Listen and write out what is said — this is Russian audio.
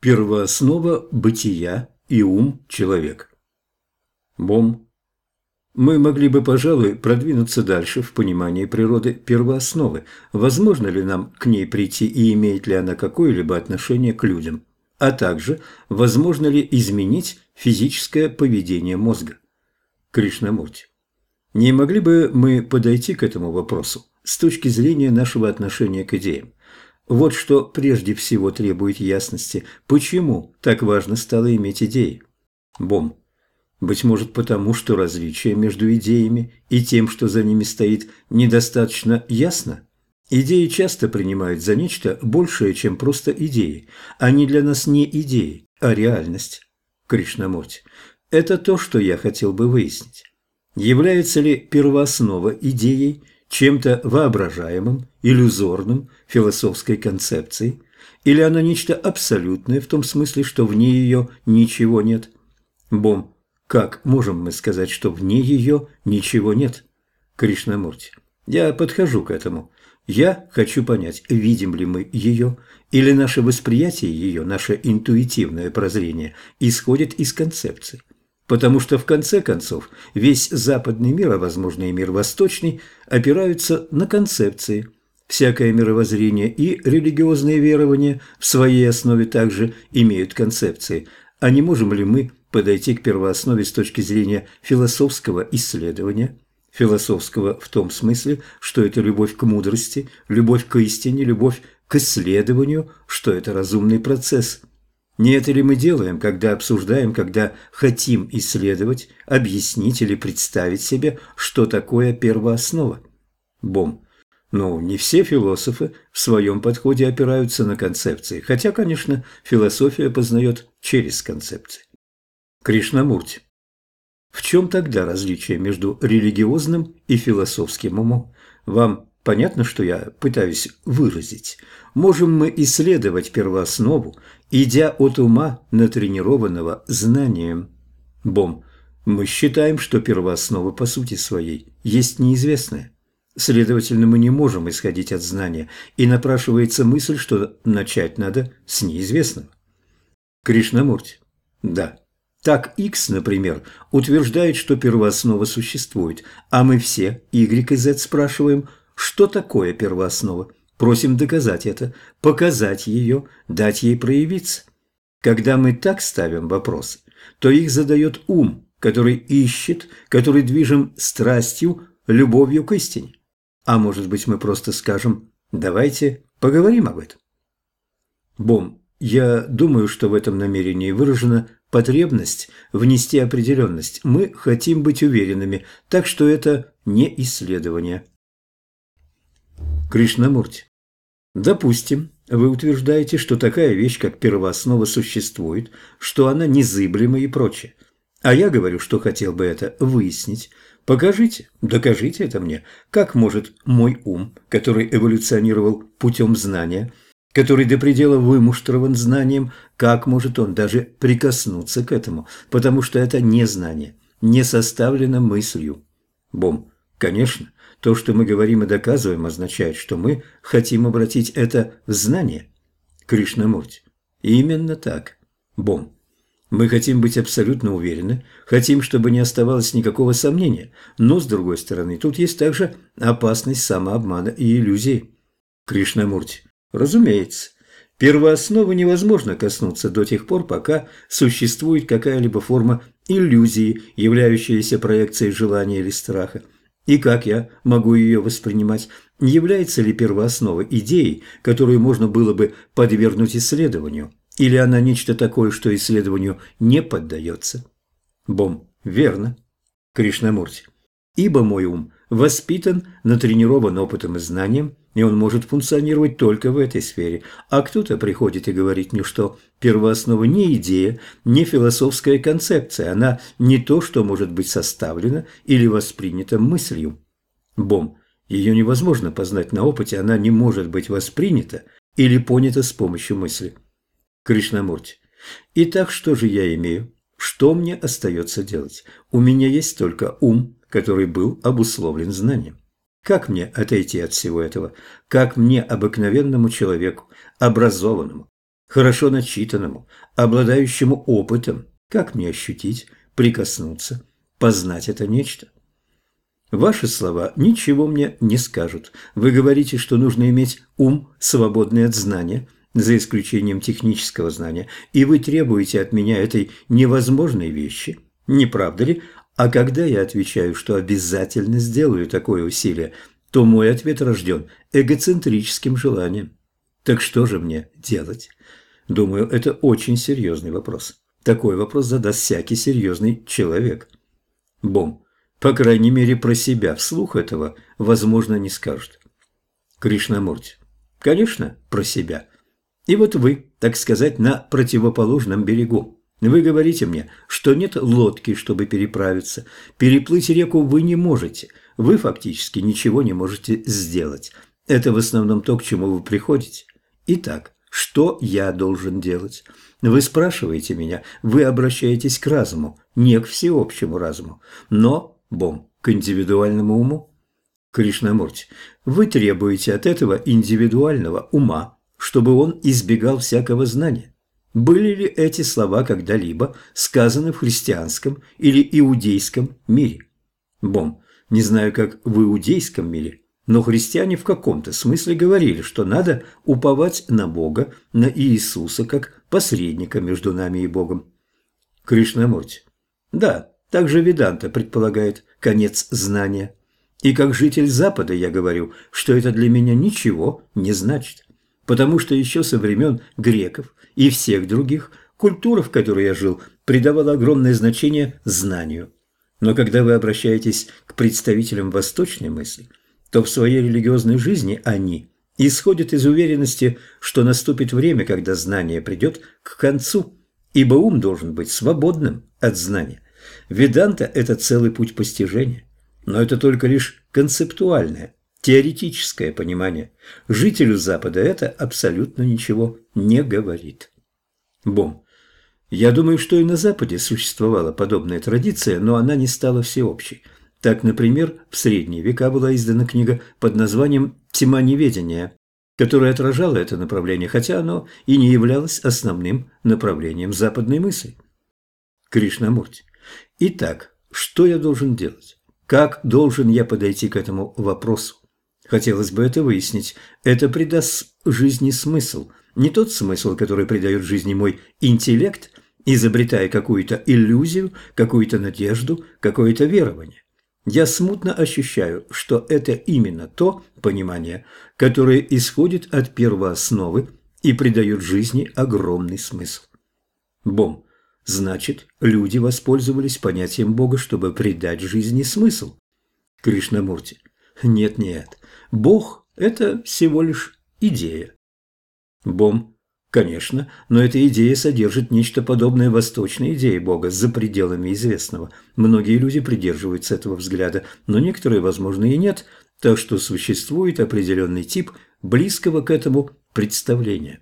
Первооснова бытия и ум человека. Бом. Мы могли бы, пожалуй, продвинуться дальше в понимании природы первоосновы. Возможно ли нам к ней прийти и имеет ли она какое-либо отношение к людям? А также, возможно ли изменить физическое поведение мозга? Кришнамурти. Не могли бы мы подойти к этому вопросу с точки зрения нашего отношения к идеям? Вот что прежде всего требует ясности. Почему так важно стало иметь идеи? Бом. Быть может потому, что различие между идеями и тем, что за ними стоит, недостаточно ясно? Идеи часто принимают за нечто большее, чем просто идеи. Они для нас не идеи, а реальность. Кришнамурти. Это то, что я хотел бы выяснить. Является ли первооснова идеей чем-то воображаемым, иллюзорным, философской концепцией, или она нечто абсолютное в том смысле, что вне ее ничего нет? Бом, как можем мы сказать, что вне ее ничего нет? Кришнамурти, я подхожу к этому. Я хочу понять, видим ли мы ее, или наше восприятие ее, наше интуитивное прозрение исходит из концепции. Потому что в конце концов весь западный мир, а возможно и мир восточный, опираются на концепции. Всякое мировоззрение и религиозные верования в своей основе также имеют концепции. А не можем ли мы подойти к первооснове с точки зрения философского исследования? Философского в том смысле, что это любовь к мудрости, любовь к истине, любовь к исследованию, что это разумный процесс – не это ли мы делаем, когда обсуждаем, когда хотим исследовать, объяснить или представить себе, что такое первооснова? Бом. Ну, не все философы в своем подходе опираются на концепции, хотя, конечно, философия познает через концепции. Кришнамурти. В чем тогда различие между религиозным и философским умом? Вам Понятно, что я пытаюсь выразить. Можем мы исследовать первооснову, идя от ума, натренированного знанием. Бом. Мы считаем, что первооснова по сути своей есть неизвестная. Следовательно, мы не можем исходить от знания, и напрашивается мысль, что начать надо с неизвестного. Кришнамурти. Да. Так X, например, утверждает, что первооснова существует, а мы все, Y и Z, спрашиваем – что такое первооснова. Просим доказать это, показать ее, дать ей проявиться. Когда мы так ставим вопросы, то их задает ум, который ищет, который движим страстью, любовью к истине. А может быть, мы просто скажем «давайте поговорим об этом». Бом, я думаю, что в этом намерении выражена потребность внести определенность. Мы хотим быть уверенными, так что это не исследование. Кришнамурти. Допустим, вы утверждаете, что такая вещь, как первооснова, существует, что она незыблема и прочее. А я говорю, что хотел бы это выяснить. Покажите, докажите это мне. Как может мой ум, который эволюционировал путем знания, который до предела вымуштрован знанием, как может он даже прикоснуться к этому, потому что это не знание, не составлено мыслью. Бом, конечно, то, что мы говорим и доказываем, означает, что мы хотим обратить это в знание. Кришнамурти. Именно так. Бом. Мы хотим быть абсолютно уверены, хотим, чтобы не оставалось никакого сомнения, но, с другой стороны, тут есть также опасность самообмана и иллюзии. Кришнамурти. Разумеется. Первоосновы невозможно коснуться до тех пор, пока существует какая-либо форма иллюзии, являющаяся проекцией желания или страха. И как я могу ее воспринимать? Является ли первооснова идеей, которую можно было бы подвергнуть исследованию? Или она нечто такое, что исследованию не поддается? Бом. Верно. Кришнамурти. Ибо мой ум воспитан, натренирован опытом и знанием, и он может функционировать только в этой сфере. А кто-то приходит и говорит мне, что первооснова не идея, не философская концепция, она не то, что может быть составлено или воспринято мыслью. Бом. Ее невозможно познать на опыте, она не может быть воспринята или понята с помощью мысли. Кришнамурти. Итак, что же я имею? Что мне остается делать? У меня есть только ум, который был обусловлен знанием. Как мне отойти от всего этого? Как мне, обыкновенному человеку, образованному, хорошо начитанному, обладающему опытом. Как мне ощутить, прикоснуться, познать это нечто? Ваши слова ничего мне не скажут. Вы говорите, что нужно иметь ум, свободный от знания, за исключением технического знания, и вы требуете от меня этой невозможной вещи. Не правда ли? А когда я отвечаю, что обязательно сделаю такое усилие, то мой ответ рожден эгоцентрическим желанием. Так что же мне делать? Думаю, это очень серьезный вопрос. Такой вопрос задаст всякий серьезный человек. Бом. По крайней мере, про себя вслух этого, возможно, не скажет. Кришнамурти. Конечно, про себя. И вот вы, так сказать, на противоположном берегу. Вы говорите мне, что нет лодки, чтобы переправиться. Переплыть реку вы не можете. Вы фактически ничего не можете сделать. Это в основном то, к чему вы приходите. Итак, что я должен делать? Вы спрашиваете меня, вы обращаетесь к разуму, не к всеобщему разуму. Но Бом, к индивидуальному уму? Кришнамурти, вы требуете от этого индивидуального ума, чтобы он избегал всякого знания. Были ли эти слова когда-либо сказаны в христианском или иудейском мире? Бом, не знаю, как в иудейском мире, но христиане в каком-то смысле говорили, что надо уповать на Бога, на Иисуса, как посредника между нами и Богом. Кришнамурти. Да, также Веданта предполагает конец знания. И как житель Запада я говорю, что это для меня ничего не значит. Потому что еще со времен греков и всех других культура, в которой я жил, придавала огромное значение знанию. Но когда вы обращаетесь к представителям восточной мысли, то в своей религиозной жизни они исходят из уверенности, что наступит время, когда знание придет к концу, ибо ум должен быть свободным от знания. Веданта – это целый путь постижения, но это только лишь концептуальное, теоретическое понимание. Жителю Запада это абсолютно ничего не говорит. Бом. Я думаю, что и на Западе существовала подобная традиция, но она не стала всеобщей. Так, например, в средние века была издана книга под названием «Тьма неведения», которая отражала это направление, хотя оно и не являлось основным направлением западной мысли. Кришнамурти. Итак, что я должен делать? Как должен я подойти к этому вопросу? Хотелось бы это выяснить. Это придаст жизни смысл. Не тот смысл, который придает жизни мой интеллект, изобретая какую-то иллюзию, какую-то надежду, какое-то верование. Я смутно ощущаю, что это именно то понимание, которое исходит от первоосновы и придает жизни огромный смысл. Бом. Значит, люди воспользовались понятием Бога, чтобы придать жизни смысл. Кришнамурти. Нет-нет, Бог – это всего лишь идея. Бом. Конечно, но эта идея содержит нечто подобное восточной идее Бога за пределами известного. Многие люди придерживаются этого взгляда, но некоторые, возможно, и нет, так что существует определенный тип близкого к этому представления.